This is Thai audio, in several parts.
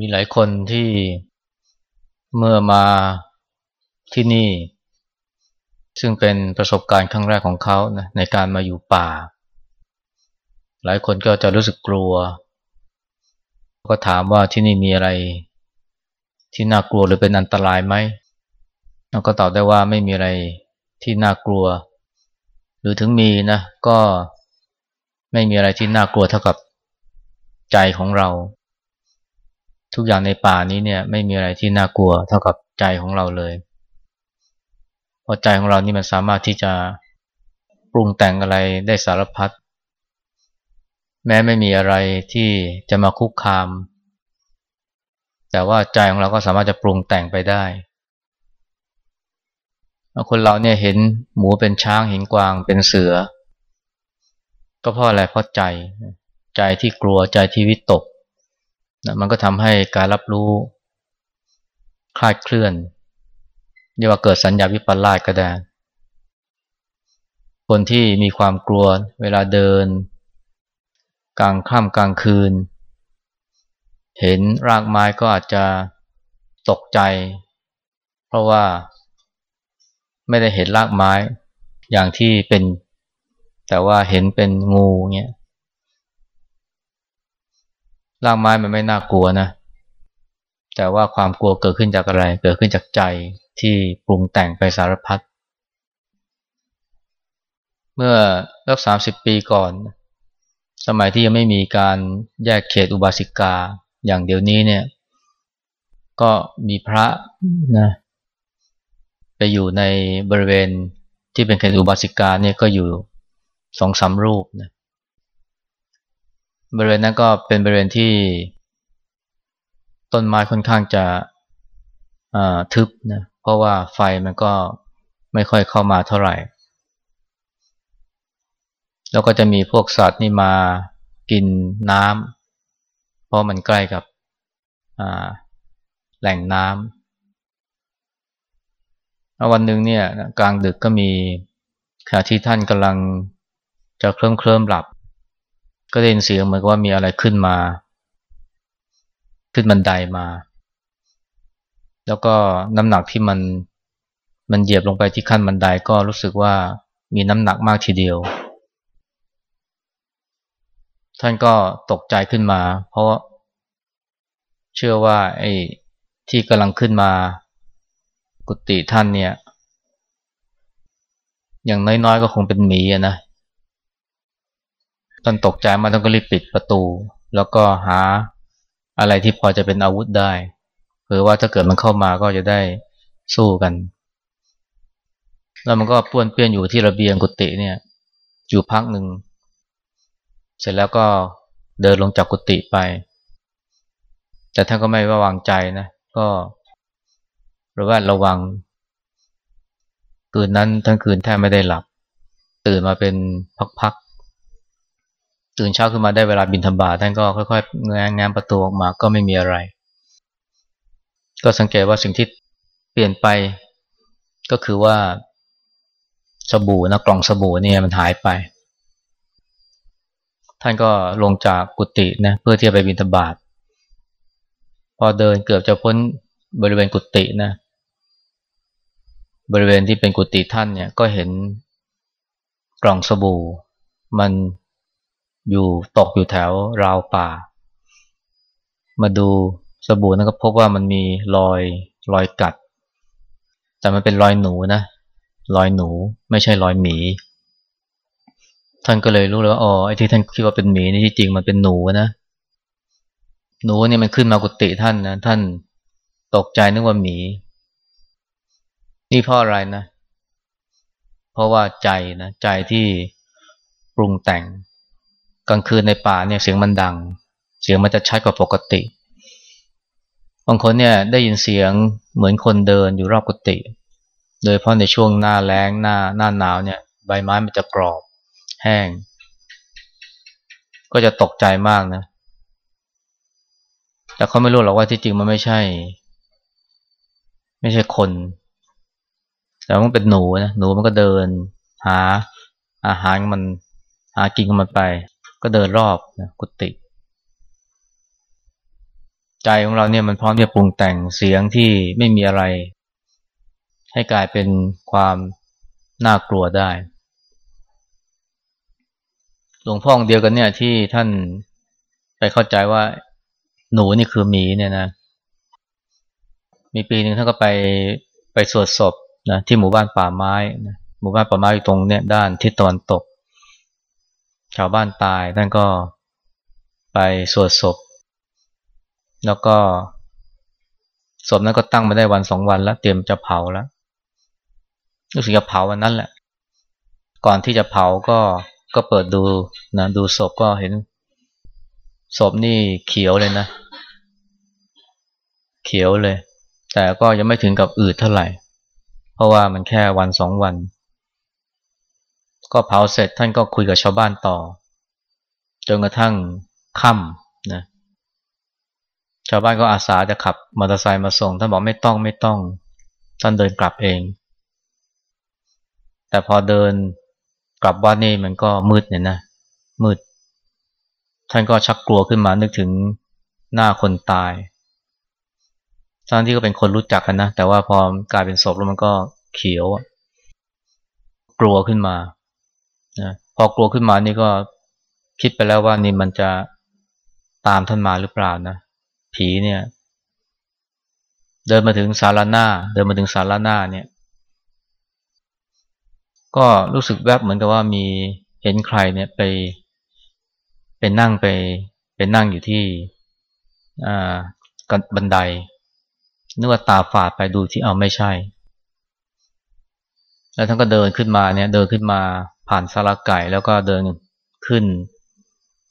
มีหลายคนที่เมื่อมาที่นี่ ซึ่งเป็นประสบการณ์ครั้งแรกของเขานะในการมาอยู่ป่า หลายคนก็จะรู้สึกกลัว ก็ถามว่าที่นี่มีอะไร ที่น่ากลัวหรือเป็นอันตรายไหมเราก็ตอบได้ว่าไม่มีอะไรที่น่ากลัว หรือถึงมีนะก็ไม่มีอะไรที่น่ากลัวเท่ากับใจของเรา ทุกอย่างในป่านี้เนี่ยไม่มีอะไรที่น่ากลัวเท่ากับใจของเราเลย เพราะใจของเรานี่มันสามารถที่จะปรุงแต่งอะไรได้สารพัด แม้ไม่มีอะไรที่จะมาคุกคาม แต่ว่าใจของเราก็สามารถจะปรุงแต่งไปได้คนเราเนี่ยเห็นหมูเป็นช้างเห็นกวางเป็นเสือ ก็เพราะอะไรเพราะใจ ใจที่กลัวใจที่วิตก นะมันก็ทำให้การรับรู้คลาดเคลื่อนเรียกว่าเกิดสัญญาวิปลาสก็ได้ คนที่มีความกลัวเวลาเดิน กลางค่ำกลางคืน เห็นรากไม้ก็อาจจะตกใจ เพราะว่าไม่ได้เห็นรากไม้อย่างที่เป็น แต่ว่าเห็นเป็นงูเงี้ย รากไม้มันไม่น่ากลัวนะ แต่ว่าความกลัวเกิดขึ้นจากอะไร เกิดขึ้นจากใจที่ปรุงแต่งไปสารพัด เมื่อรักสามสิบปีก่อน สมัยที่ยังไม่มีการแยกเขตอุบาสิกาอย่างเดี๋ยวนี้เนี่ย ก็มีพระนะไปอยู่ในบริเวณที่เป็นเขตอุบาสิกาเนี่ยก็อยู่สองสามรูปนะ บริเวณนั้นก็เป็นบริเวณที่ต้นไม้ค่อนข้างจะทึบนะเพราะว่าไฟมันก็ไม่ค่อยเข้ามาเท่าไหร่ แล้วก็จะมีพวกสัตว์นี่มากินน้ำเพราะมันใกล้กับแหล่งน้ำวันหนึ่งเนี่ยกลางดึกก็มีขณะที่ท่านกำลังจะเคลิ้มเคลิ้มหลับ ก็ได้ยินเสียงเหมือนกับว่ามีอะไรขึ้นมา ขึ้นบันไดมา แล้วก็น้ำหนักที่มันมันเหยียบลงไปที่ขั้นบันไดก็รู้สึกว่ามีน้ำหนักมากทีเดียว ท่านก็ตกใจขึ้นมา เพราะเชื่อว่าไอ้ที่กำลังขึ้นมา กุฏิท่านเนี่ย อย่างน้อยๆก็คงเป็นหมีนะ ท่านตกใจมาท่านก็รีบปิดประตู แล้วก็หาอะไรที่พอจะเป็นอาวุธได้เผื่อว่าถ้าเกิดมันเข้ามาก็จะได้สู้กัน แล้วมันก็ป้วนเปี้ยนอยู่ที่ระเบียงกุฏิเนี่ยอยู่พักหนึ่ง เสร็จแล้วก็เดินลงจากกุฏิไป แต่ท่านก็ไม่ว่าวางใจนะก็ระแวดระวัง คืนนั้นทั้งคืนแทบไม่ได้หลับ ตื่นมาเป็นพัก ตื่นเช้าขึ้นมาได้เวลาบินธบาท่านก็ค่อยๆแงงานประตูออกมาก็ไม่มีอะไร ก็สังเกตว่าสิ่งที่เปลี่ยนไปก็คือว่าสบู่นะกล่องสบู่เนี่ยมันหายไป ท่านก็ลงจากกุฏินะเพื่อที่จะไปบินธบาตพอเดินเกือบจะพ้นบริเวณกุฏินะ บริเวณที่เป็นกุฏิท่านเนี่ยก็เห็นกล่องสบู่มัน อยู่ตกอยู่แถวราวป่า มาดูสบู่นั้นก็พบว่ามันมีรอยรอยกัด แต่มันเป็นรอยหนูนะรอยหนูไม่ใช่รอยหมี ท่านก็เลยรู้เลยว่าอ๋อไอ้ที่ท่านคิดว่าเป็นหมีนี่ที่จริงมันเป็นหนูนะหนูนี่มันขึ้นมากุฏิท่านนะท่านตกใจนึกว่าหมี นี่เพราะอะไรนะ เพราะว่าใจนะใจที่ปรุงแต่ง กลางคืนในป่าเนี่ยเสียงมันดัง เสียงมันจะชัดกว่าปกติ บางคนเนี่ยได้ยินเสียงเหมือนคนเดินอยู่รอบกุฏิ โดยเพราะในช่วงหน้าแล้งหน้าหน้าหนาวเนี่ยใบไม้มันจะกรอบแห้ง ก็จะตกใจมากนะ แต่เขาไม่รู้หรอกว่าที่จริงมันไม่ใช่ ไม่ใช่คน แต่มันเป็นหนูนะ หนูมันก็เดิน หาอาหารมันหากินมันไป ก็เดินรอบนะกุฏิใจของเราเนี่ยมันพร้อมที่จะปรุงแต่งเสียงที่ไม่มีอะไร ให้กลายเป็นความน่ากลัวได้ หลวงพ่อองเดียวกันเนี่ยที่ท่านไปเข้าใจว่าหนูนี่คือหมีเนี่ยนะ มีปีหนึ่งท่านก็ไปไปสวดศพนะที่หมู่บ้านป่าไม้นะหมู่บ้านป่าไม้อยู่ตรงเนี่ยด้านทิศตะวันตก ชาวบ้านตายท่านก็ไปสวดศพ แล้วก็ศพนั้นก็ตั้งมาได้วันสองวันแล้วเตรียมจะเผาแล้วรู้สึกจะเผาวันนั้นแหละ ก่อนที่จะเผาก็ก็เปิดดูนะดูศพก็เห็นศพนี่เขียวเลยนะ เขียวเลย แต่ก็ยังไม่ถึงกับอืดเท่าไหร่ เพราะว่ามันแค่วันสองวัน ก็เผาเสร็จท่านก็คุยกับชาวบ้านต่อ จนกระทั่งค่ำนะชาวบ้านก็อาสาจะขับมอเตอร์ไซค์มาส่ง ท่านบอกไม่ต้องไม่ต้อง ท่านเดินกลับเอง แต่พอเดินกลับวัดนี่มันก็มืดเนี่ยนะ มืด ท่านก็ชักกลัวขึ้นมานึกถึงหน้าคนตายทั้งที่ก็เป็นคนรู้จักกันนะ แต่ว่าพอกลายเป็นศพแล้วมันก็เขียว กลัวขึ้นมา นะพอกลัวขึ้นมานี่ก็คิดไปแล้วว่านี่มันจะตามท่านมาหรือเปล่านะผีเนี่ย เดินมาถึงศาลาหน้า เดินมาถึงศาลาหน้าเนี่ย ก็รู้สึกแวบเหมือนกับว่ามีเห็นใครเนี่ยไปเป็นนั่งไปเป็นนั่งอยู่ที่อ่าบันไดนึกว่าตาฝาดไปดูที่เอาไม่ใช่ แล้วท่านก็เดินขึ้นมาเนี่ย เดินขึ้นมา ผ่านสาราไก่แล้วก็เดินขึ้น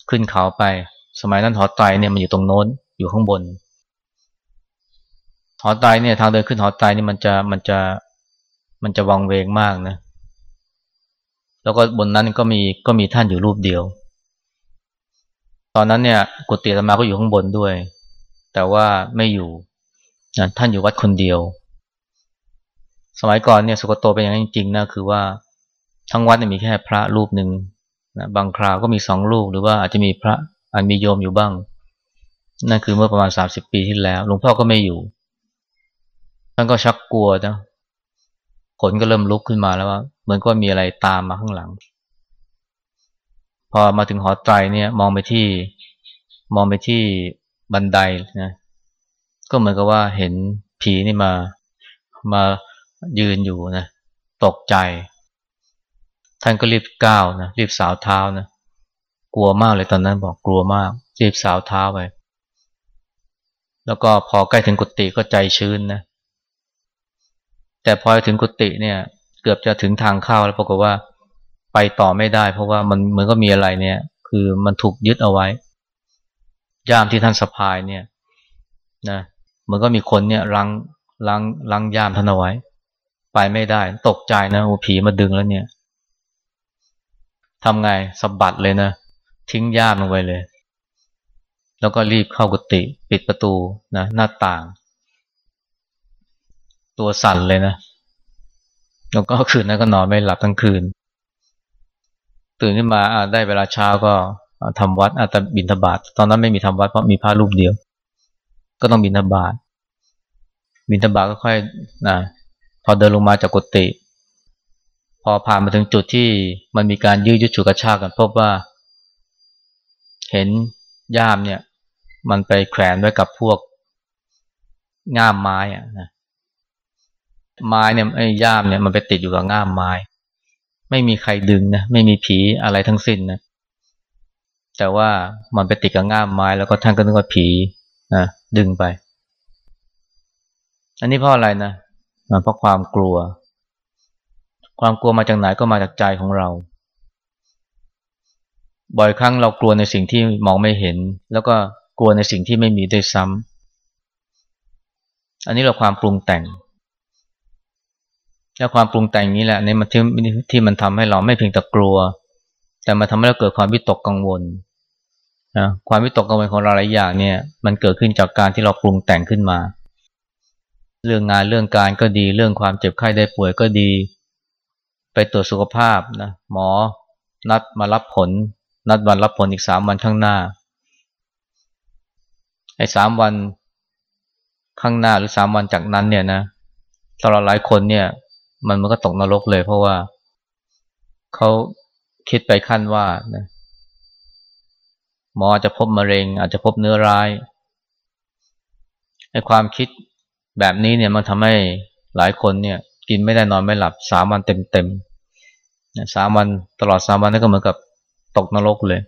ขึ้นเขาไป สมัยนั้นหอไตเนี่ยมันอยู่ตรงโน้นอยู่ข้างบนหอไตเนี่ยทางเดินขึ้นหอไตนี่มันจะมันจะมันจะวังเวงมากนะ แล้วก็บนนั้นก็มีก็มีท่านอยู่รูปเดียว ตอนนั้นเนี่ยกุฏิธรรมาก็อยู่ข้างบนด้วย แต่ว่าไม่อยู่ท่านอยู่วัดคนเดียว สมัยก่อนเนี่ยสุกโตเป็นอย่างนั้นจริงๆนะคือว่า ทั้งวัดเนี่ยมีแค่พระรูปหนึ่งนะบางคราวก็มีสองรูปหรือว่าอาจจะมีพระอันมีโยมอยู่บ้าง นั่นคือเมื่อประมาณสามสิบปีที่แล้ว หลวงพ่อก็ไม่อยู่ ท่านก็ชักกลัวนะขนก็เริ่มลุกขึ้นมาแล้วว่า เหมือนก็มีอะไรตามมาข้างหลัง พอมาถึงหอไตรเนี่ย มองไปที่มองไปที่บันไดนะก็เหมือนกับว่าเห็นผีนี่มามายืนอยู่นะตกใจ ท่านก็รีบก้าวนะรีบสาวเท้านะกลัวมากเลยตอนนั้นบอกกลัวมากรีบสาวเท้าไปแล้วก็พอใกล้ถึงกุฏิก็ใจชื้นนะแต่พอถึงกุฏิเนี่ย เกือบจะถึงทางเข้าแล้วปรากฏว่าไปต่อไม่ได้ เพราะว่ามันเหมือนก็มีอะไรเนี่ย คือมันถูกยึดเอาไว้ ย่ามที่ท่านสะพายเนี่ยนะมือนก็มีคนเนี่ยลังลังลังย่ามท่านเอาไว้ ไปไม่ได้ ตกใจนะโอ้ผีมาดึงแล้วเนี่ย ทำไงสะบัดเลยนะ ทิ้งย่ามลงไปเลย แล้วก็รีบเข้ากุฏิปิดประตูนะหน้าต่าง ตัวสั่นเลยนะ แล้วก็คืนนั้นก็นอนไม่หลับทั้งคืน ตื่นขึ้นมาได้เวลาเช้าก็ทำวัดอาจจะบินทบาทตอนนั้นไม่มีทำวัดเพราะมีพระรูปเดียว ก็ต้องบินทบาทบินทบาทก็ค่อยนะพอเดินลงมาจากกุฏิ พอผ่านมาถึงจุดที่มันมีการยืดยุดฉุกกระชากกันพบว่า เห็นย่ามเนี่ย มันไปแขวนไว้กับพวกง่ามไม้อะนะไม้เนี่ยไอ้ย่ามเนี่ยมันไปติดอยู่กับง่ามไม้ ไม่มีใครดึงนะไม่มีผีอะไรทั้งสิ้นนะแต่ว่ามันไปติดกับง่ามไม้ แล้วก็ท่านก็นึกว่าผีนะดึงไป อันนี้เพราะอะไรนะเพราะความกลัว ความกลัวมาจากไหนก็มาจากใจของเรา บ่อยครั้งเรากลัวในสิ่งที่มองไม่เห็น แล้วก็กลัวในสิ่งที่ไม่มีด้วยซ้ำอันนี้เราความปรุงแต่งแล้วความปรุงแต่งนี้แหละในมันที่ที่มันทำให้เราไม่เพียงแต่กลัว แต่มาทำให้เราเกิดความวิตกกังวลนะความวิตกกังวลของเราหลายอย่างเนี่ย มันเกิดขึ้นจากการที่เราปรุงแต่งขึ้นมา เรื่องงานเรื่องการก็ดี เรื่องความเจ็บไข้ได้ป่วยก็ดี ไปตรวจสุขภาพนะหมอนัดมารับผล นัดวันรับผลอีกสามวันข้างหน้าไอ้สามวันข้างหน้าหรือสามวันจากนั้นเนี่ยนะสำหรับหลายคนเนี่ย มันมันก็ตกนรกเลย เพราะว่าเขาคิดไปขั้นว่านะหมออาจจะพบมะเร็ง อาจจะพบเนื้อร้ายไอ้ความคิดแบบนี้เนี่ยมันทำให้หลายคนเนี่ย กินไม่ได้นอนไม่หลับสามวันเต็มๆสามวันตลอดสามวันนั่นก็เหมือนกับตกนรกเลย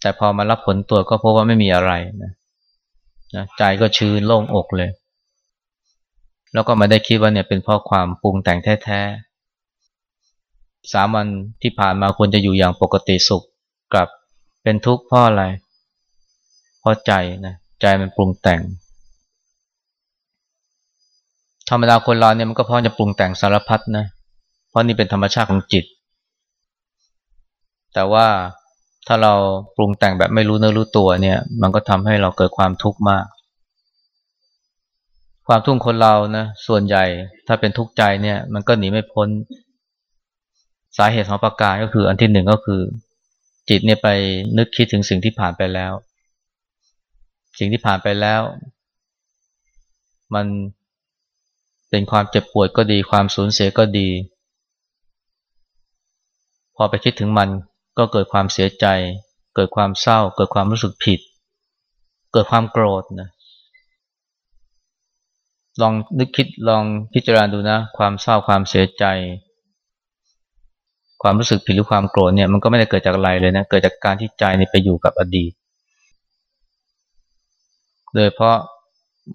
แต่พอมารับผลตรวจก็พบว่าไม่มีอะไรนะนะใจก็ชื้นโล่งอกเลย แล้วก็ไม่ได้คิดว่าเนี่ยเป็นเพราะความปรุงแต่งแท้ๆสามวันที่ผ่านมาควรจะอยู่อย่างปกติสุขกับเป็นทุกข์เพราะอะไร เพราะใจนะใจมันปรุงแต่ง ธรรมดาคนเราเนี่ยมันก็พร้อมจะปรุงแต่งสารพัดนะ เพราะนี่เป็นธรรมชาติของจิต แต่ว่าถ้าเราปรุงแต่งแบบไม่รู้เนื้อรู้ตัวเนี่ย มันก็ทำให้เราเกิดความทุกข์มาก ความทุกข์คนเรานะ ส่วนใหญ่ถ้าเป็นทุกข์ใจเนี่ย มันก็หนีไม่พ้น สาเหตุของประการก็คือ อันที่หนึ่งก็คือ จิตเนี่ยไปนึกคิดถึงสิ่งที่ผ่านไปแล้ว สิ่งที่ผ่านไปแล้ว มัน เป็นความเจ็บปวดก็ดี ความสูญเสียก็ดี พอไปคิดถึงมันก็เกิดความเสียใจ เกิดความเศร้า เกิดความรู้สึกผิด เกิดความโกรธนะลองนึกคิดลองพิจารณาดูนะ ความเศร้าความเสียใจ ความรู้สึกผิดหรือความโกรธเนี่ยมันก็ไม่ได้เกิดจากอะไรเลยนะเกิดจากการที่ใจนี่ไปอยู่กับอดีตโดยเพราะ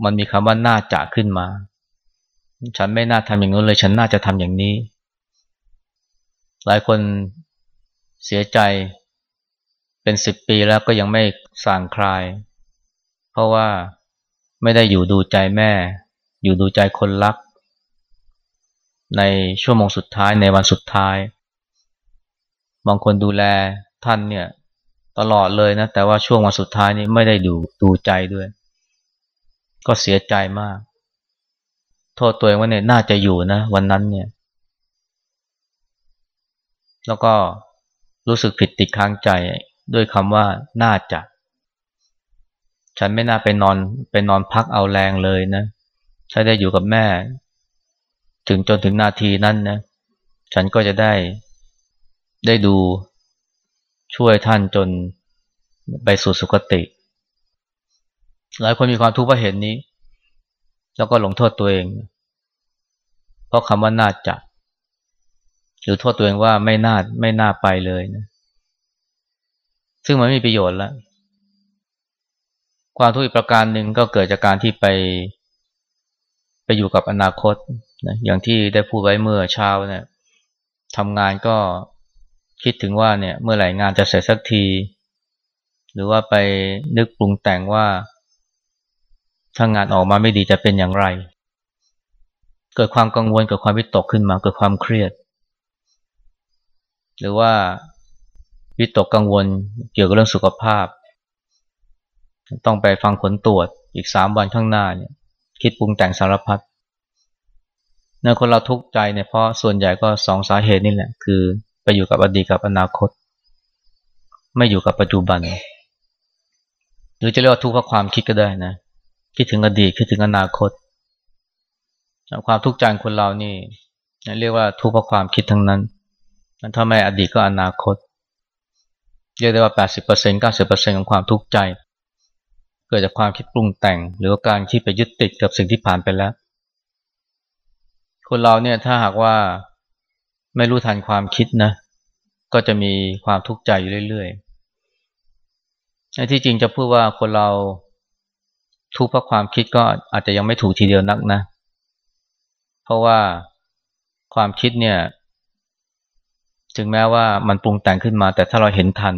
มันมีคำว่าหน่าจะขึ้นมา ฉันไม่น่าทำอย่างนู้นเลย ฉันน่าจะทำอย่างนี้ หลายคนเสียใจเป็นสิบปีแล้วก็ยังไม่สางคลาย เพราะว่าไม่ได้อยู่ดูใจแม่ อยู่ดูใจคนรัก ในชั่วโมงสุดท้ายในวันสุดท้าย บางคนดูแลท่านเนี่ยตลอดเลยนะ แต่ว่าช่วงวันสุดท้ายนี้ไม่ได้ดูดูใจด้วย ก็เสียใจมาก โทษตัวเองว่าเนี่ยน่าจะอยู่นะ วันนั้นเนี่ย แล้วก็รู้สึกผิดติดค้างใจด้วยคำว่าน่าจะ ฉันไม่น่าไปนอนไปนอนพักเอาแรงเลยนะฉันได้อยู่กับแม่ ถึงจนถึงนาทีนั้นนะ ฉันก็จะได้ได้ดูช่วยท่านจนไปสู่สุคติ หลายคนมีความทุกข์เพราะเห็นนี้ แล้วก็หลงโทษตัวเอง เพราะคำว่าน่าจะหรือโทษตัวเองว่าไม่น่าไม่น่าไปเลยนะซึ่งมันไม่มีประโยชน์แล้วความทุกข์อีกประการหนึ่งก็เกิดจากการที่ไป ไปอยู่กับอนาคตนะอย่างที่ได้พูดไว้เมื่อเช้าเนะี่ยทำงานก็คิดถึงว่าเนี่ย เมื่อไหร่งานจะเสร็จสักที หรือว่าไปนึกปรุงแต่งว่า ถ้างานออกมาไม่ดีจะเป็นอย่างไร เกิดความกังวลเกิดความวิตกขึ้นมาเกิดความเครียด หรือว่าวิตกกังวลเกี่ยวกับเรื่องสุขภาพ ต้องไปฟังผลตรวจอีกสามวันข้างหน้าเนี่ยคิดปรุงแต่งสารพัดเนื้อคนเราทุกข์ใจเนี่ยเพราะส่วนใหญ่ก็สองสาเหตุนี่แหละ คือไปอยู่กับอดีตกับอนาคต ไม่อยู่กับปัจจุบัน หรือจะเรียกว่าทุกข์เพราะความคิดก็ได้นะ คิดถึงอดีตคิดถึงอนาคต ความทุกข์ใจคนเรานี่เรียกว่าทุกข์เพราะความคิดทั้งนั้นถ้าไม่อดีตก็อนาคต เรียกได้ว่า 80% 90%ของความทุกข์ใจ เกิดจากความคิดปรุงแต่ง หรือว่าการคิดไปยึดติดกับสิ่งที่ผ่านไปแล้ว คนเราเนี่ยถ้าหากว่าไม่รู้ทันความคิดนะ ก็จะมีความทุกข์ใจอยู่เรื่อยๆที่จริงจะพูดว่าคนเรา ทุกข์เพราะความคิดก็อาจจะยังไม่ถูกทีเดียวนักนะ เพราะว่าความคิดเนี่ย ถึงแม้ว่ามันปรุงแต่งขึ้นมา แต่ถ้าเราเห็นทัน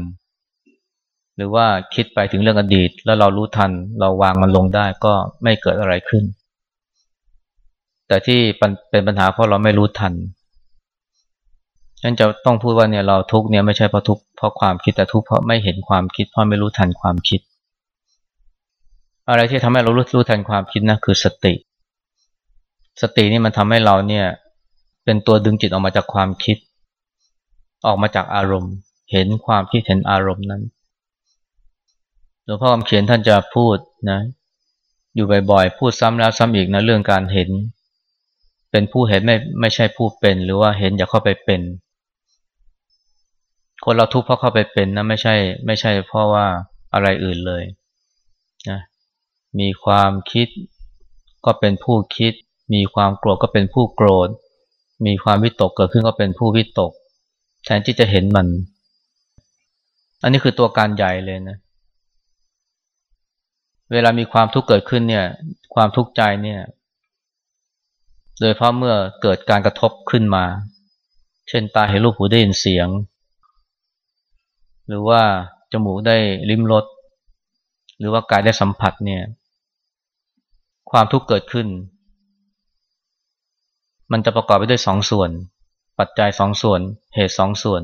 หรือว่าคิดไปถึงเรื่องอดีต แล้วเรารู้ทัน เราวางมันลงได้ก็ไม่เกิดอะไรขึ้น แต่ที่เป็นปัญหาเพราะเราไม่รู้ทันฉันจะต้องพูดว่าเนี่ยเราทุกเนี่ยไม่ใช่เพราะทุกเพราะความคิดแต่ทุกเพราะไม่เห็นความคิดเพราะไม่รู้ทันความคิด อะไรที่ทำให้เรารู้รู้ทันความคิดนะคือสติ สตินี่มันทำให้เราเนี่ย เป็นตัวดึงจิตออกมาจากความคิด ออกมาจากอารมณ์ เห็นความคิดเห็นอารมณ์นั้นหลวงพ่อคำเขียนท่านจะพูดนะ อยู่บ่อยๆพูดซ้ำแล้วซ้ำอีกนะเรื่องการเห็น เป็นผู้เห็นไม่ไม่ใช่ผู้เป็น หรือว่าเห็นอย่าเข้าไปเป็น คนเราทุกข์เพราะเข้าไปเป็นนะไม่ใช่ ไม่ใช่เพราะว่าอะไรอื่นเลย มีความคิด ก็เป็นผู้คิด มีความโกรธก็เป็นผู้โกรธ มีความวิตกเกิดขึ้นก็เป็นผู้วิตก แทนที่จะเห็นมัน อันนี้คือตัวการใหญ่เลยนะ เวลามีความทุกข์เกิดขึ้นเนี่ย ความทุกข์ใจเนี่ย โดยเพราะเมื่อเกิดการกระทบขึ้นมา เช่นตาเห็นรูปหูได้ยินเสียง หรือว่าจมูกได้ลิ้มรสหรือว่ากายได้สัมผัสเนี่ย ความทุกข์เกิดขึ้น มันจะประกอบไปด้วยสองส่วน ปัจจัยสองส่วน เหตุสองส่วน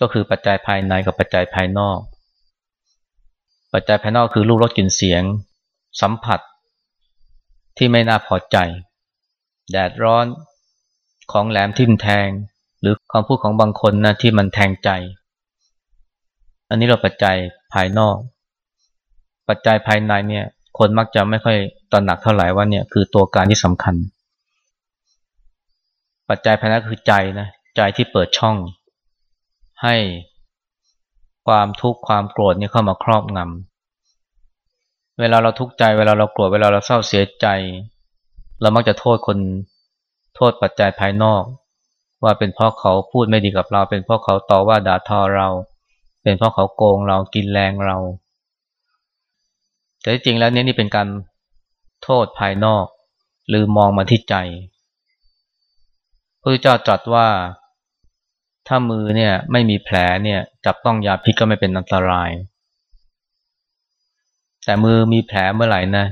ก็คือปัจจัยภายในกับปัจจัยภายนอก ปัจจัยภายนอกคือรูปรสกลิ่นเสียง สัมผัส ที่ไม่น่าพอใจ แดดร้อนของแหลมทิ่มแทง หรือคำพูดของบางคนนะที่มันแทงใจ อันนี้เราปัจจัยภายนอก ปัจจัยภายในเนี่ย คนมักจะไม่ค่อยตระหนักเท่าไหร่ว่าเนี่ยคือตัวการที่สำคัญ ปัจจัยภายในคือใจนะใจที่เปิดช่อง ให้ความทุกข์ความโกรธนี่เข้ามาครอบงำเวลาเราทุกข์ใจเวลาเราโกรธเวลาเราเศร้าเสียใจ เรามักจะโทษคนโทษปัจจัยภายนอก ว่าเป็นเพราะเขาพูดไม่ดีกับเรา เป็นเพราะเขาต่อว่าด่าทอเรา เป็นเพราะเขาโกงเรากินแรงเรา แต่จริงแล้วเนี่ยนี่เป็นการโทษภายนอก หรือมองมาที่ใจพระเจ้าตรัสว่าถ้ามือเนี่ยไม่มีแผลเนี่ยจับต้องยาพิษก็ไม่เป็นอันตราย แต่มือมีแผลเมื่อไหร่นะ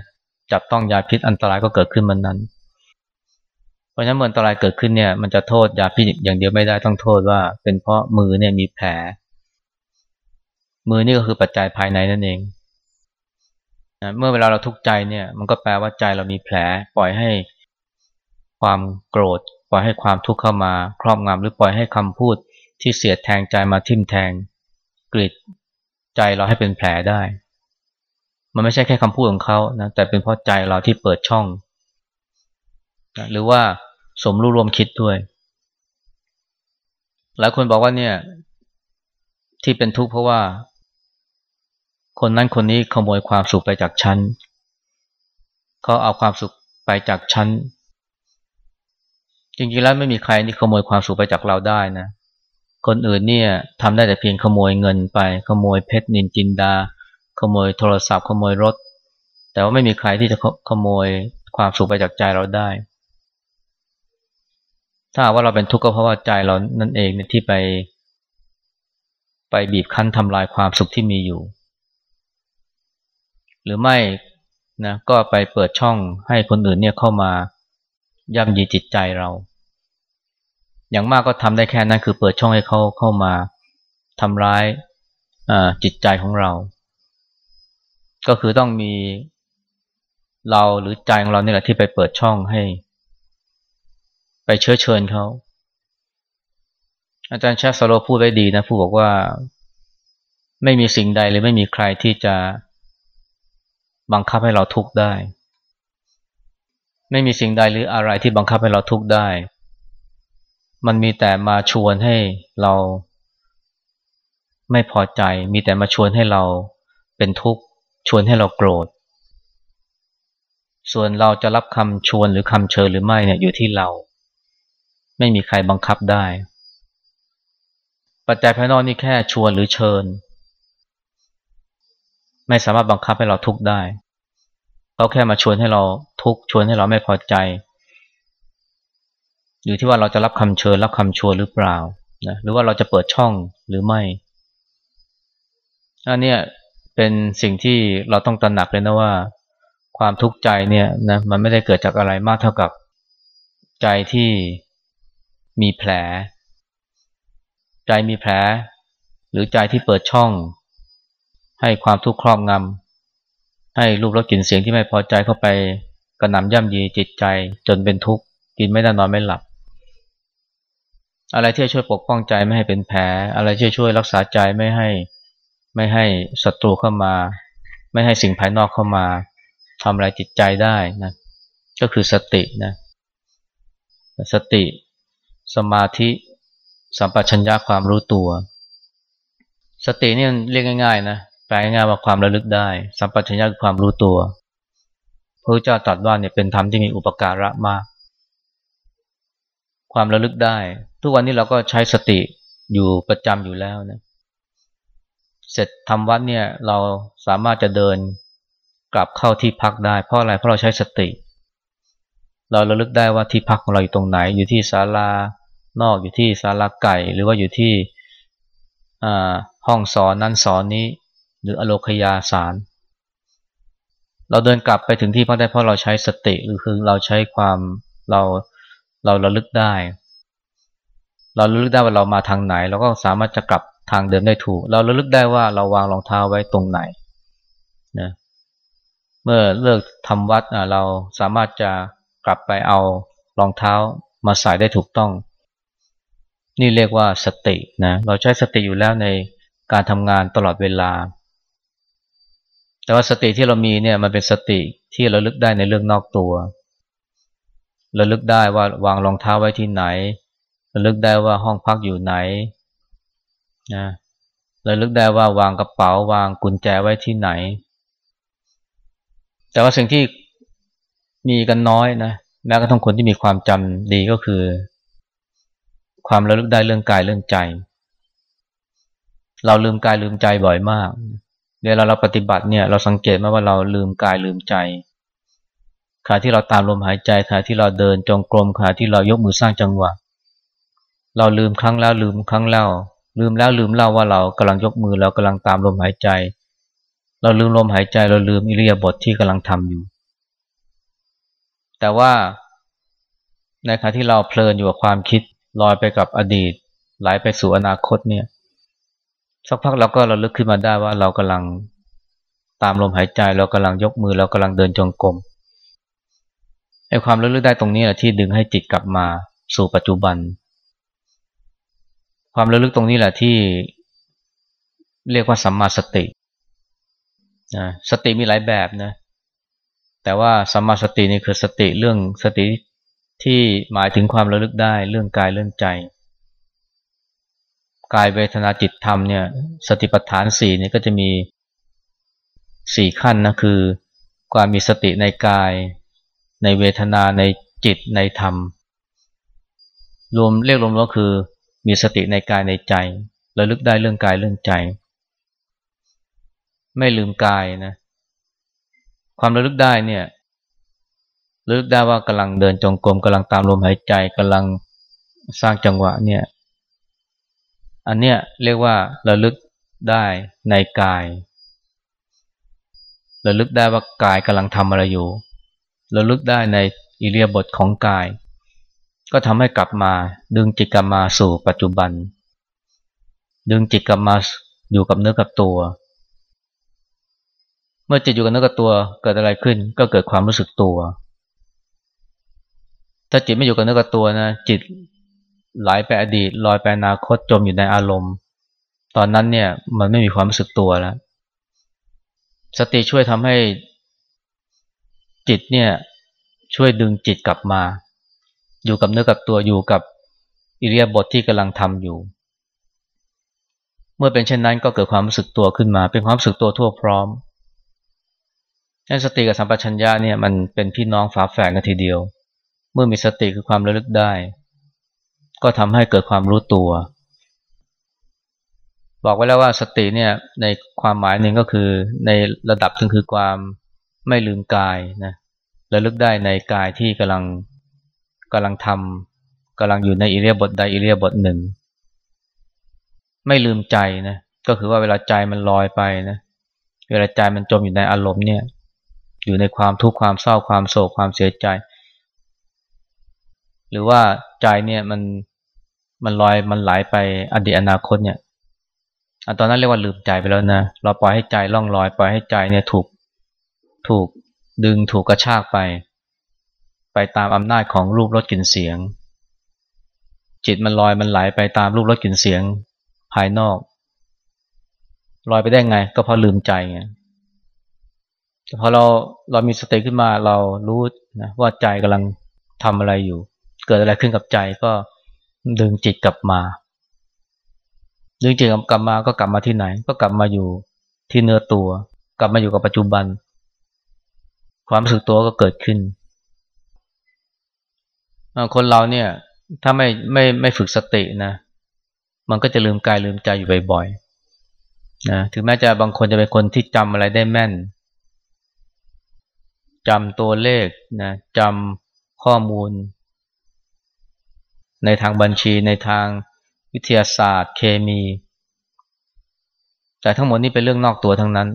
จับต้องยาพิษอันตรายก็เกิดขึ้นมันนั้น เพราะฉะนั้นเมื่ออันตรายเกิดขึ้นเนี่ยมันจะโทษยาพิษอย่างเดียวไม่ได้ต้องโทษว่า เป็นเพราะมือเนี่ยมีแผล มือนี่ก็คือปัจจัยภายในนั่นเอง นะเมื่อเวลาเราทุกข์ใจเนี่ย มันก็แปลว่าใจเรามีแผล ปล่อยให้ความโกรธ ปล่อยให้ความทุกข์เข้ามาครอบงำหรือปล่อยให้คำพูดที่เสียดแทงใจมาทิ่มแทงกรีดใจเราให้เป็นแผลได้ มันไม่ใช่แค่คำพูดของเขานะแต่เป็นเพราะใจเราที่เปิดช่องนะหรือว่าสมรู้ร่วมคิดด้วย หลายคนบอกว่าเนี่ย ที่เป็นทุกข์เพราะว่า คนนั้นคนนี้ขโมยความสุขไปจากฉันเขาเอาความสุขไปจากฉันจริงๆแล้วไม่มีใครที่ขโมยความสุขไปจากเราได้นะ คนอื่นเนี่ยทำได้แต่เพียงขโมยเงินไป ขโมยเพชรนินจินดา ขโมยโทรศัพท์ ขโมยรถ แต่ว่าไม่มีใครที่จะขโมยความสุขไปจากใจเราได้ ถ้าว่าเราเป็นทุกข์ก็เพราะว่าใจเรานั่นเองที่ไป ไปบีบคั้นทำลายความสุขที่มีอยู่ หรือไม่นะก็ไปเปิดช่องให้คนอื่นเนี่ยเข้ามาย่ำยีจิตใจเรา อย่างมากก็ทำได้แค่นั้นคือเปิดช่องให้เขาเข้ามาทำร้ายจิตใจของเรา ก็คือต้องมีเราหรือใจของเราเนี่ยแหละที่ไปเปิดช่องให้ ไปเชื้อเชิญเขาอาจารย์ชาสโลพูดไว้ดีนะ ผู้บอกว่า ไม่มีสิ่งใดหรือไม่มีใครที่จะ บังคับให้เราทุกข์ได้ ไม่มีสิ่งใดหรืออะไรที่บังคับให้เราทุกข์ได้ มันมีแต่มาชวนให้เราไม่พอใจ มีแต่มาชวนให้เราเป็นทุกข์ ชวนให้เราโกรธ ส่วนเราจะรับคำชวนหรือคำเชิญหรือไม่เนี่ยอยู่ที่เรา ไม่มีใครบังคับได้ ปัจจัยภายนอกนี่แค่ชวนหรือเชิญ ไม่สามารถบังคับให้เราทุกข์ได้เขาแค่มาชวนให้เราทุกข์ชวนให้เราไม่พอใจ อยู่ที่ว่าเราจะรับคำเชิญรับคำชวนหรือเปล่านะหรือว่าเราจะเปิดช่องหรือไม่อันนี้เป็นสิ่งที่เราต้องตระหนักเลยนะว่า ความทุกข์ใจเนี่ยนะมันไม่ได้เกิดจากอะไรมากเท่ากับใจที่มีแผล ใจมีแผล หรือใจที่เปิดช่อง ให้ความทุกข์ครอบงำให้รูปรสกลิ่นเสียงที่ไม่พอใจเข้าไปกระหน่ำย่ำยีจิตใจจนเป็นทุกข์กินไม่ได้นอนไม่หลับ อะไรที่ช่วยปกป้องใจไม่ให้เป็นแผล อะไรที่ช่วยรักษาใจไม่ให้ไม่ให้ศัตรูเข้ามา ไม่ให้สิ่งภายนอกเข้ามาทำอะไรจิตใจได้นะก็คือสตินะสติ สมาธิสัมปชัญญะความรู้ตัว สตินี่เรียกง่ายๆนะ แปลง่ายๆว่าความระลึกได้ สัมปชัญญะคือความรู้ตัวพระเจ้าตรัสว่าเนี่ยเป็นธรรมที่มีอุปการะมาก ความระลึกได้ ทุกวันนี้เราก็ใช้สติอยู่ประจำอยู่แล้วนะเสร็จทำวัดเนี่ยเราสามารถจะเดินกลับเข้าที่พักได้ เพราะอะไรเพราะเราใช้สติ เราระลึกได้ว่าที่พักของเราอยู่ตรงไหน อยู่ที่ศาลานอกอยู่ที่ศาลาไก่ หรือว่าอยู่ที่ห้องสอนนั้นสอนนี้ รืออโลคยาสาร เราเดินกลับไปถึงที่พักได้เพราะเราใช้สติหรือคือเราใช้ความเราเราระลึกได้ เราระลึกได้ว่าเรามาทางไหน เราก็สามารถจะกลับทางเดิมได้ถูก เราระลึกได้ว่าเราวางรองเท้าไว้ตรงไหนนะเมื่อเลิกทำวัดเราสามารถจะกลับไปเอารองเท้ามาใส่ได้ถูกต้อง นี่เรียกว่าสตินะเราใช้สติอยู่แล้วในการทำงานตลอดเวลา แต่ว่าสติที่เรามีเนี่ยมันเป็นสติที่เราลึกได้ในเรื่องนอกตัวเราลึกได้ว่าวางรองเท้าไว้ที่ไหนเราลึกได้ว่าห้องพักอยู่ไหนนะเราลึกได้ว่าวางกระเป๋าวางกุญแจไว้ที่ไหน แต่ว่าสิ่งที่มีกันน้อยนะแม้กระทั่งคนที่มีความจำดีก็คือ ความระลึกได้เรื่องกายเรื่องใจ เราลืมกายลืมใจบ่อยมาก เวลาเราปฏิบัติเนี่ยเราสังเกตไหมว่าเราลืมกายลืมใจขณะที่เราตามลมหายใจขณะที่เราเดินจงกรมขณะที่เรายกมือสร้างจังหวะ เราลืมครั้งแล้วลืมครั้งแล้ว ลืมแล้วลืมเล่าว่าเรากำลังยกมือเรากำลังตามลมหายใจ เราลืมลมหายใจเราลืมอิริยาบถทที่กำลังทำอยู่ แต่ว่าในขณะที่เราเพลินอยู่กับความคิดลอยไปกับอดีตไหลไปสู่อนาคตเนี่ย สักพักเราก็เราลึกขึ้นมาได้ว่าเรากำลังตามลมหายใจเรากำลังยกมือเรากำลังเดินจงกรมไอ้ความระลึกได้ตรงนี้แหละที่ดึงให้จิตกลับมาสู่ปัจจุบัน ความระลึกตรงนี้แหละที่เรียกว่าสัมมาสตินะสติมีหลายแบบนะแต่ว่าสัมมาสตินี่คือสติเรื่องสติที่หมายถึงความระลึกได้เรื่องกายเรื่องใจ กายเวทนาจิตธรรมเนี่ยสติปัฏฐานสี่เนี่ยก็จะมีสี่ขั้นนะคือความมีสติในกาย ในเวทนาในจิตในธรรม รวมเรียกรวมก็คือมีสติในกายในใจระลึกได้เรื่องกายเรื่องใจ ไม่ลืมกายนะความระลึกได้เนี่ยระลึกได้ว่ากำลังเดินจงกรมกำลังตามลมหายใจกำลังสร้างจังหวะเนี่ย อันเนี้ยเรียกว่าระลึกได้ในกายระลึกได้ว่ากายกำลังทำอะไรอยู่ระลึกได้ในอิเลียบทของกาย ก็ทำให้กลับมาดึงจิตกลับมาสู่ปัจจุบัน ดึงจิตกลับมาอยู่กับเนื้อกับตัว เมื่อจิตอยู่กับเนื้อกับตัวเกิดอะไรขึ้นก็เกิดความรู้สึกตัว ถ้าจิตไม่อยู่กับเนื้อกับตัวนะจิต ไหลไปอดีตลอยไปอนาคตจมอยู่ในอารมณ์ ตอนนั้นเนี่ยมันไม่มีความรู้สึกตัวแล้ว สติช่วยทำให้จิตเนี่ยช่วยดึงจิตกลับมา อยู่กับเนื้อกับตัวอยู่กับอิเลียบทที่กำลังทำอยู่ เมื่อเป็นเช่นนั้นก็เกิดความรู้สึกตัวขึ้นมา เป็นความรู้สึกตัวทั่วพร้อมนั่นสติกับสัมปชัญญะเนี่ยมันเป็นพี่น้องฝาแฝดกันทีเดียว เมื่อมีสติคือความระลึกได้ ก็ทำให้เกิดความรู้ตัว บอกไว้แล้วว่าสติเนี่ยในความหมายหนึ่งก็คือในระดับนึงคือความไม่ลืมกายนะระลึกได้ในกายที่กำลังกำลังทำกำลังอยู่ในอิเลียบทใดอิเลียบทหนึ่ง ไม่ลืมใจนะก็คือว่าเวลาใจมันลอยไปนะเวลาใจมันจมอยู่ในอารมณ์เนี่ย อยู่ในความทุกข์ความเศร้าความโศกความเสียใจ หรือว่าใจเนี่ยมัน มันลอยมันไหลไปอดีตอนาคตเนี่ยอตอนนั้นเรียกว่าลืมใจไปแล้วนะเราปล่อยให้ใจล่องลอยปล่อยให้ใจเนี่ยถูกถูกดึงถูกกระชากไป ไปตามอำนาจของรูปรสกลิ่นเสียง จิตมันลอยมันไหลไปตามรูปรสกลิ่นเสียงภายนอกลอยไปได้ไง ก็เพราะลืมใจไงพอเราเรามีสติขึ้นมาเรารู้นะว่าใจกำลังทำอะไรอยู่ เกิดอะไรขึ้นกับใจก็ ดึงจิตกลับมา ดึงจิตกลับมาก็กลับมาที่ไหน ก็กลับมาอยู่ที่เนื้อตัว กลับมาอยู่กับปัจจุบัน ความรู้สึกตัวก็เกิดขึ้น คนเราเนี่ยถ้าไม่ไม่ไม่ฝึกสตินะ มันก็จะลืมกายลืมใจอยู่บ่อยๆนะถึงแม้จะบางคนจะเป็นคนที่จำอะไรได้แม่นจำตัวเลขนะจำข้อมูล ในทางบัญชีในทางวิทยาศาสตร์ เคมี แต่ทั้งหมดนี้เป็นเรื่องนอกตัวทั้งนั้น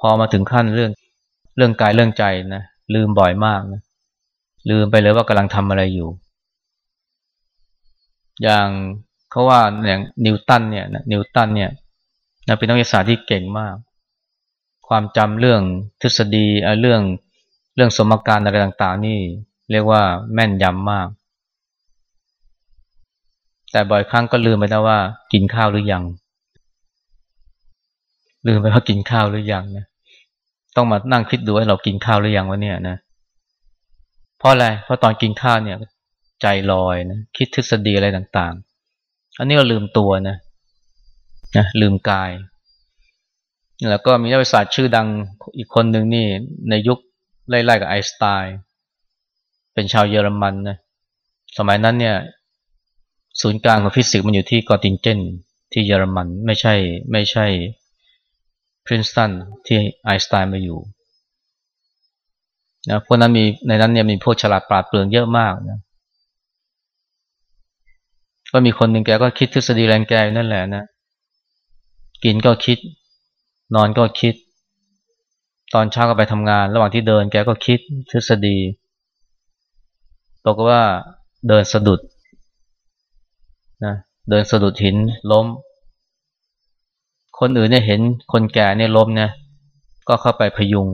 พอมาถึงขั้นเรื่องเรื่องกายเรื่องใจนะลืมบ่อยมากนะลืมไปเลยว่ากำลังทำอะไรอยู่ อย่างเขาว่าอย่างนิวตันเนี่ยนิวตันเนี่ยเป็นนักวิทยาศาสตร์ที่เก่งมาก ความจำเรื่องทฤษฎีเรื่องเรื่องสมการอะไรต่างๆ นี่เรียกว่าแม่นยำมาก แต่บ่อยครั้งก็ลืมไปแล้วว่า กินข้าวหรือยัง ลืมไปว่ากินข้าวหรือยังนะต้องมานั่งคิดดูว่าเรากินข้าวหรือยังวะเนี่ยนะเพราะอะไรเพราะตอนกินข้าวเนี่ย ใจลอยนะคิดทฤษฎีอะไรต่างๆ อันนี้เราลืมตัวนะนะลืมกาย แล้วก็มีนักวิทยาศาสตร์ชื่อดังอีกคนหนึ่งนี่ ในยุคไล่ๆกับไอน์สไตน์เป็นชาวเยอรมันนะสมัยนั้นเนี่ย ศูนย์กลางของฟิสิกส์มันอยู่ที่กอตทิงเงนที่เยอรมันไม่ใช่ไม่ใช่พรินสตันที่ไอน์สไตน์มาอยู่นะพวกนั้นมีในนั้นเนี่ยมีพวกฉลาดปราดเปรื่องเยอะมากนะก็มีคนหนึ่งแกก็คิดทฤษฎีแรงแกนั่นแหละนะ กินก็คิด นอนก็คิด ตอนเช้าก็ไปทำงาน ระหว่างที่เดินแกก็คิดทฤษฎีบอกว่าเดินสะดุด เดินสะดุดหินล้ม คนอื่นเนี่ยเห็นคนแก่เนี่ยล้มเนี่ยก็เข้าไปพยุง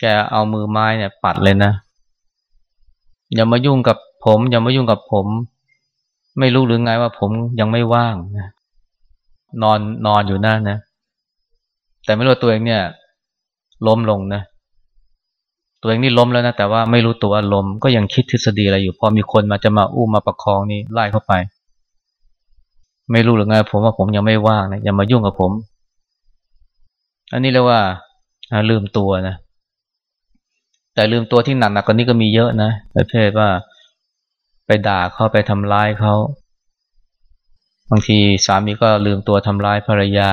แกเอามือไม้เนี่ยปัดเลยนะ อย่ามายุ่งกับผม อย่ามายุ่งกับผม ไม่รู้หรือไงว่าผมยังไม่ว่างนะนอนนอนอยู่นั่นนะ แต่ไม่รู้ตัวเองเนี่ย ล้มลงนะ ตัวเองนี่ล้มแล้วนะ แต่ว่าไม่รู้ตัวล้มก็ยังคิดทฤษฎีอะไรอยู่ พอมีคนมาจะมาอุ้มมาประคองนี่ไล่เข้าไป ไม่รู้หรือไงผมว่าผมยังไม่ว่างนะอย่ามายุ่งกับผม อันนี้เรียกว่าลืมตัวนะ แต่ลืมตัวที่หนักหนักกว่านี้ก็มีเยอะนะประเภทว่าไปด่าเขาไปทำร้ายเขาบางทีสามีก็ลืมตัวทำร้ายภรรยา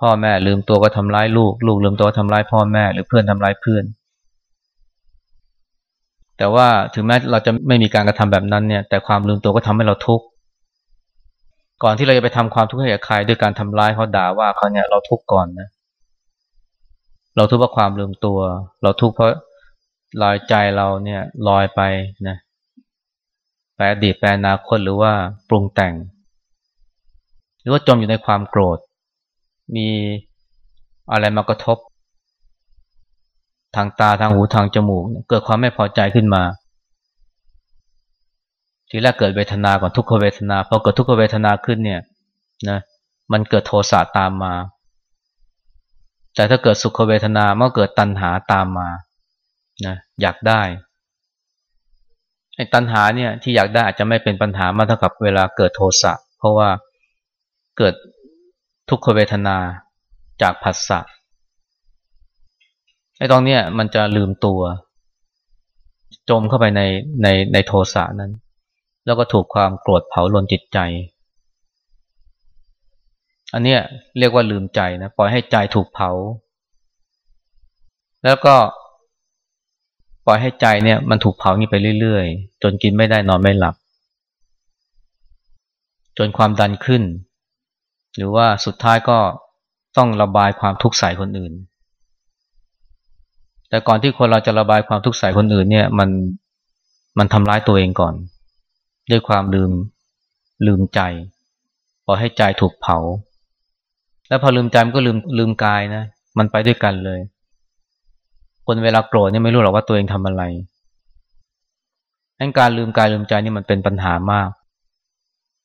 พ่อแม่ลืมตัวก็ทำร้ายลูก ลูกลืมตัวทำร้ายพ่อแม่หรือเพื่อนทำร้ายเพื่อน แต่ว่าถึงแม้เราจะไม่มีการกระทำแบบนั้นเนี่ย แต่ความลืมตัวก็ทำให้เราทุกข์ ก่อนที่เราจะไปทำความทุกข์ให้กับใครด้วยการทำร้ายเขาด่าว่าเขาเนี่ยเราทุกข์ก่อนนะเราทุกข์เพราะความลืมตัว เราทุกข์เพราะลอยใจเราเนี่ยลอยไปนะแปลดีแปลนาคตหรือว่าปรุงแต่ง หรือว่าจมอยู่ในความโกรธ มีอะไรมากระทบ ทางตาทางหูทางจมูก เกิดความไม่พอใจขึ้นมา ทีแรกเกิดเวทนาก่อนทุกขเวทนาพอเกิดทุกขเวทนาขึ้นเนี่ยนะมันเกิดโทสะตามมา แต่ถ้าเกิดสุขเวทนาเมื่อเกิดตัณหาตามมานะอยากได้ไอ้ตัณหาเนี่ยที่อยากได้อาจจะไม่เป็นปัญหามากเท่ากับเวลาเกิดโทสะเพราะว่าเกิดทุกขเวทนาจากผัสสะไอ้ตรงเนี้ยมันจะลืมตัว จมเข้าไปในในในโทสะนั้น แล้วก็ถูกความโกรธเผาลนจิตใจ อันเนี้ยเรียกว่าลืมใจนะปล่อยให้ใจถูกเผา แล้วก็ปล่อยให้ใจเนี่ยมันถูกเผานี่ไปเรื่อยๆ จนกินไม่ได้นอนไม่หลับ จนความดันขึ้น หรือว่าสุดท้ายก็ต้องระบายความทุกข์ใส่คนอื่น แต่ก่อนที่คนเราจะระบายความทุกข์ใส่คนอื่นเนี่ยมันมันทำร้ายตัวเองก่อน ด้วยความลืมลืมใจพอให้ใจถูกเผา แล้วพอลืมใจมันก็ลืมลืมกายนะ มันไปด้วยกันเลย คนเวลาโกรธเนี่ยไม่รู้หรอกว่าตัวเองทำอะไรงั้นการลืมกายลืมใจนี่มันเป็นปัญหามาก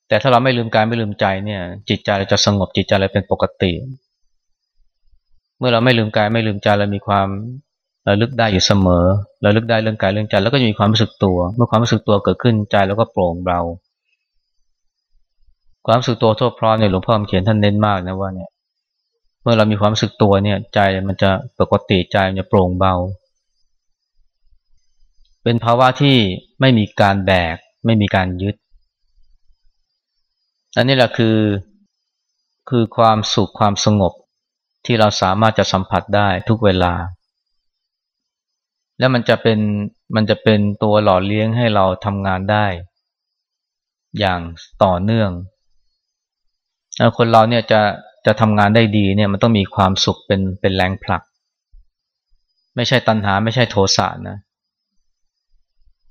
แต่ถ้าเราไม่ลืมกายไม่ลืมใจเนี่ย จิตใจเราจะสงบจิตใจเราเป็นปกติ เมื่อเราไม่ลืมกายไม่ลืมใจเรามีความ ระลึกได้อยู่เสมอระลึกได้เรื่องกายเรื่องใจแล้วก็จะมีความรู้สึกตัว เมื่อความรู้สึกตัวเกิดขึ้นใจแล้วก็โปร่งเบาความรู้สึกตัวทั่วพร้อมเนี่ยหลวงพ่อเขียนท่านเน้นมากนะว่าเนี่ยเมื่อเรามีความรู้สึกตัวเนี่ยใจมันจะปกติใจมันจะโปร่งเบา เป็นภาวะที่ไม่มีการแบก ไม่มีการยึด อันนี้แหละคือคือความสุขความสงบที่เราสามารถจะสัมผัสได้ทุกเวลา และมันจะเป็นมันจะเป็นตัวหล่อเลี้ยงให้เราทำงานได้ อย่างต่อเนื่องคนเราเนี่ยจะจะทำงานได้ดีเนี่ยมันต้องมีความสุขเป็นเป็นแรงผลัก ไม่ใช่ตัณหาไม่ใช่โทสะนะ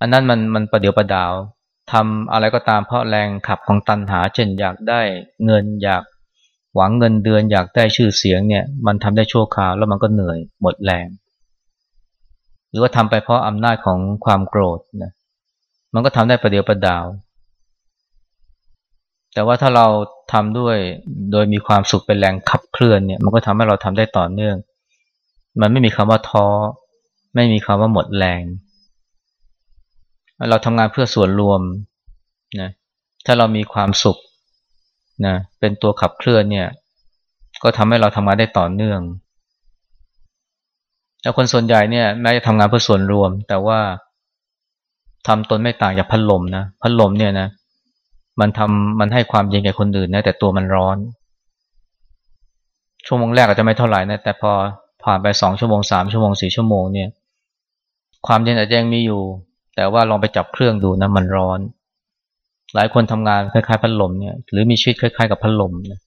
อันนั้นมันมันประเดี๋ยวประดาวทำอะไรก็ตามเพราะแรงขับของตัณหา เช่นอยากได้เงินอยากหวังเงินเดือนอยากได้ชื่อเสียงเนี่ย มันทำได้ชั่วคราวแล้วมันก็เหนื่อยหมดแรง หรือว่าทำไปเพราะอำนาจของความโกรธนะมันก็ทำได้ประเดียวประดาว แต่ว่าถ้าเราทำด้วยโดยมีความสุขเป็นแรงขับเคลื่อนเนี่ย มันก็ทำให้เราทำได้ต่อเนื่อง มันไม่มีคำว่าท้อ ไม่มีคำว่าหมดแรง เราทำงานเพื่อส่วนรวมนะถ้าเรามีความสุขนะเป็นตัวขับเคลื่อนเนี่ย ก็ทำให้เราทำงานได้ต่อเนื่อง แล้วคนส่วนใหญ่เนี่ยแม้จะทำงานเพื่อส่วนรวม แต่ว่าทำตนไม่ต่างจากพัดลมนะพัดลมเนี่ยนะ มันทำมันให้ความเย็นแก่คนอื่นนะแต่ตัวมันร้อน ชั่วโมงแรกอาจจะไม่เท่าไหร่นะแต่พอผ่านไปสองชั่วโมงสามชั่วโมงสี่ชั่วโมงเนี่ย ความเย็นอาจจะยังมีอยู่ แต่ว่าลองไปจับเครื่องดูนะมันร้อน หลายคนทำงานคล้ายๆพัดลมเนี่ย หรือมีชีวิตคล้ายๆ กับพัดลมนะ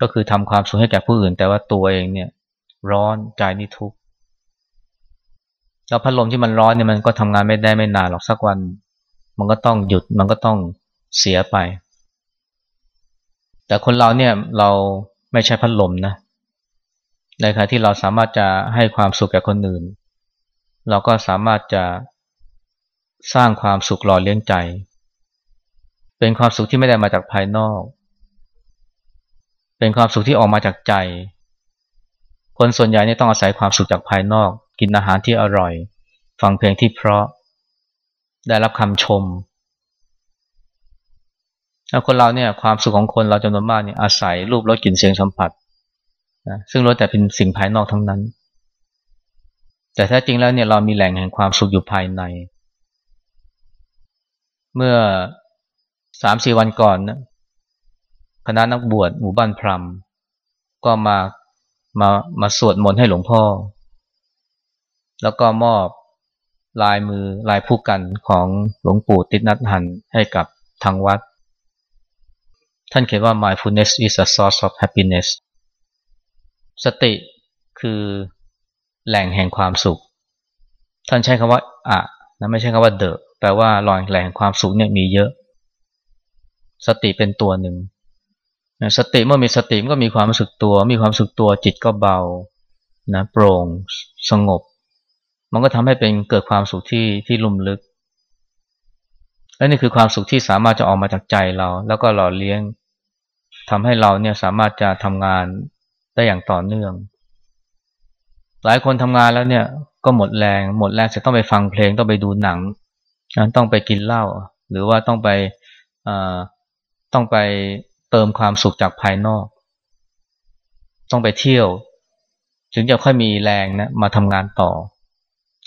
ก็คือทำความสุขให้แก่ผู้อื่น แต่ว่าตัวเองเนี่ย ร้อนใจนี่ทุกข์แล้วพัดลมที่มันร้อนเนี่ยมันก็ทำงานไม่ได้ไม่นานหรอกสักวัน มันก็ต้องหยุดมันก็ต้องเสียไป แต่คนเราเนี่ยเราไม่ใช่พัดลมนะในขณะที่เราสามารถจะให้ความสุขแก่คนอื่น เราก็สามารถจะสร้างความสุขหล่อเลี้ยงใจ เป็นความสุขที่ไม่ได้มาจากภายนอก เป็นความสุขที่ออกมาจากใจ คนส่วนใหญ่เนี่ยต้องอาศัยความสุขจากภายนอก กินอาหารที่อร่อย ฟังเพลงที่เพราะ ได้รับคำชมแล้วคนเราเนี่ยความสุขของคนเราจำนวนมากเนี่ยอาศัยรูปรสกลิ่นเสียงสัมผัสนะซึ่งล้วนแต่เป็นสิ่งภายนอกทั้งนั้น แต่แท้จริงแล้วเนี่ยเรามีแหล่งแห่งความสุขอยู่ภายใน เมื่อสามสี่วันก่อนนะคณะนักบวชหมู่บ้านพรมก็มา มามาสวดมนต์ให้หลวงพ่อ แล้วก็มอบลายมือลายผู้กันของหลวงปู่ติดนัดหันให้กับทางวัด ท่านเขียนว่า mindfulness is a source of happiness สติคือแหล่งแห่งความสุข ท่านใช้คำว่าอะนะไม่ใช่คำว่าเดอะแปลว่าแหล่งแห่งความสุขเนี่ยมีเยอะ สติเป็นตัวหนึ่ง สติเมื่อมีสติมันก็มีความรู้สึกตัว มีความรู้สึกตัวจิตก็เบานะโปร่งสงบ มันก็ทำให้เป็นเกิดความสุขที่ที่ลุ่มลึก และนี่คือความสุขที่สามารถจะออกมาจากใจเรา แล้วก็หล่อเลี้ยงทำให้เราเนี่ยสามารถจะทำงานได้อย่างต่อเนื่อง หลายคนทำงานแล้วเนี่ยก็หมดแรงหมดแรงจะต้องไปฟังเพลงต้องไปดูหนังต้องไปกินเหล้าหรือว่าต้องไปต้องไป เติมความสุขจากภายนอก ต้องไปเที่ยว ถึงจะค่อยมีแรงนะมาทำงานต่อ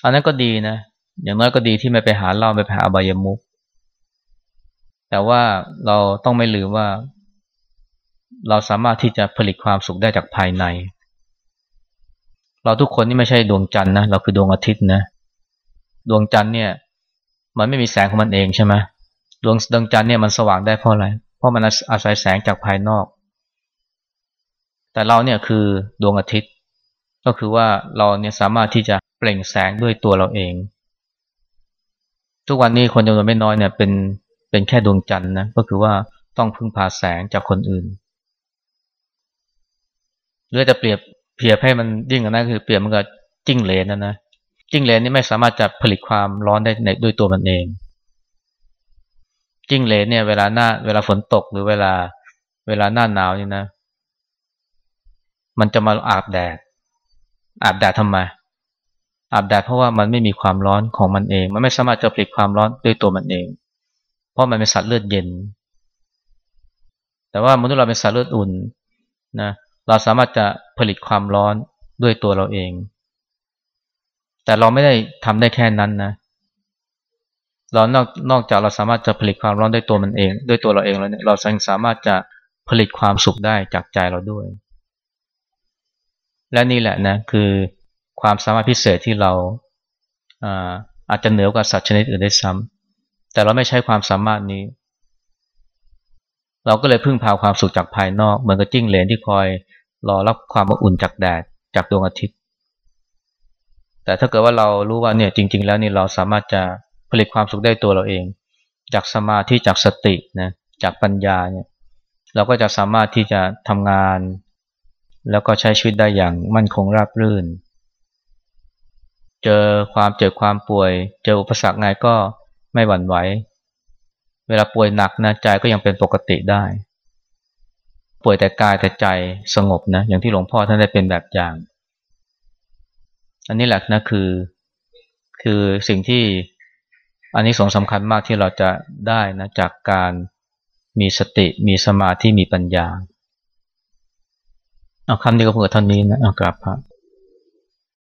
อันนั้นก็ดีนะ อย่างน้อยก็ดีที่ไม่ไปหาเหล้าไม่ไปหาอบายมุก แต่ว่าเราต้องไม่ลืมว่า เราสามารถที่จะผลิตความสุขได้จากภายใน เราทุกคนนี่ไม่ใช่ดวงจันทร์นะ เราคือดวงอาทิตย์นะ ดวงจันทร์เนี่ย มันไม่มีแสงของมันเองใช่ไหมดวงดวงจันทร์เนี่ยมันสว่างได้เพราะอะไรเราะมันอาศัยแสงจากภายนอก แต่เราเนี่ยคือดวงอาทิตย์ ก็คือว่าเราเนี่ยสามารถที่จะเปล่งแสงด้วยตัวเราเอง ทุกวันนี้คนจำนวนไม่น้อยเนี่ยเป็นเป็นแค่ดวงจันทร์นะ ก็คือว่าต้องพึ่งพาแสงจากคนอื่นหรือจะเปรียบเพียบให้มันยิ่งกว่านั้นคือเปรียบมันกับจิ้งเหลนนะนะ จิ้งเหลนนี่ไม่สามารถจะผลิตความร้อนได้ในด้วยตัวมันเอง จิ้งเหลนเนี่ยเวลาหน้าเวลาฝนตกหรือเวลาเวลาหน้าหนาวนี่นะ มันจะมาอาบแดด อาบแดดทำไม อาบแดดเพราะว่ามันไม่มีความร้อนของมันเอง มันไม่สามารถจะผลิตความร้อนด้วยตัวมันเอง เพราะมันเป็นสัตว์เลือดเย็น แต่ว่ามนุษย์เราเป็นสัตว์เลือดอุ่นนะ เราสามารถจะผลิตความร้อนด้วยตัวเราเอง แต่เราไม่ได้ทำได้แค่นั้นนะเเรานอกนอกจากเราสามารถจะผลิตความร้อนได้ตัวมันเอง ด้วยตัวเราเองแล้วเนี่ยเราสามารถจะผลิตความสุขได้จากใจเราด้วย และนี่แหละนะคือความสามารถพิเศษที่เราอาอาจจะเหนือกว่าสัตว์ชนิดอื่นได้ซ้ำแต่เราไม่ใช้ความสามารถนี้ เราก็เลยพึ่งพาความสุขจากภายนอก เหมือนกับจิ้งเหลนที่คอยรอรับความอุ่นจากแดดจากดวงอาทิตย์ แต่ถ้าเกิดว่าเรารู้ว่าเนี่ยจริง ๆ แล้วนี่เราสามารถจะ ผลิตความสุขได้ตัวเราเอง จากสมาธิจากสตินะจากปัญญาเนี่ยเราก็จะสามารถที่จะทำงาน แล้วก็ใช้ชีวิตได้อย่างมั่นคงราบรื่น เจอความเจ็บความป่วย เจออุปสรรคไงก็ไม่หวั่นไหว เวลาป่วยหนักนะใจก็ยังเป็นปกติได้ ป่วยแต่กายแต่ใจสงบนะอย่างที่หลวงพ่อท่านได้เป็นแบบอย่าง อันนี้แหละนะคือ คือสิ่งที่ อันนี้สงสำคัญมากที่เราจะได้นะจากการมีสติมีสมาธิมีปัญญาเอาคำนี้ก็เพื่อท่านนี้นะเอากราบพระ